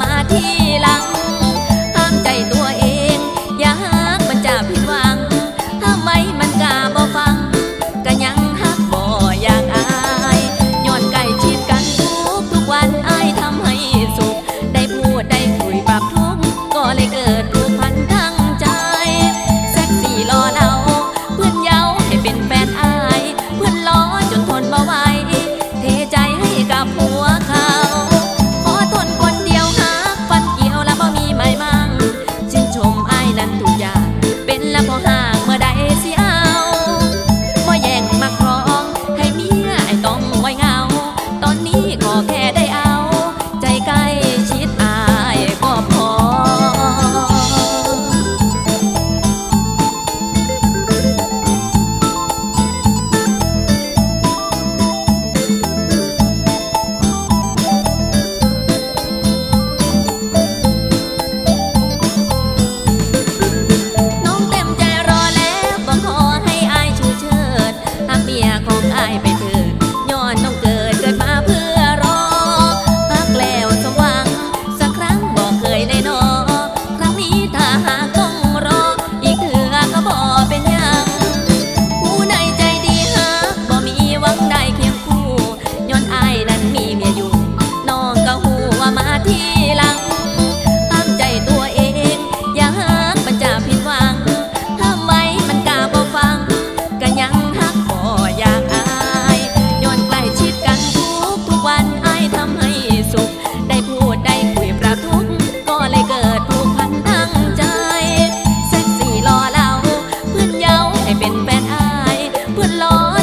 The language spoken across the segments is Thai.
มาทีหลัง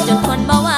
จนทนบ่ไหว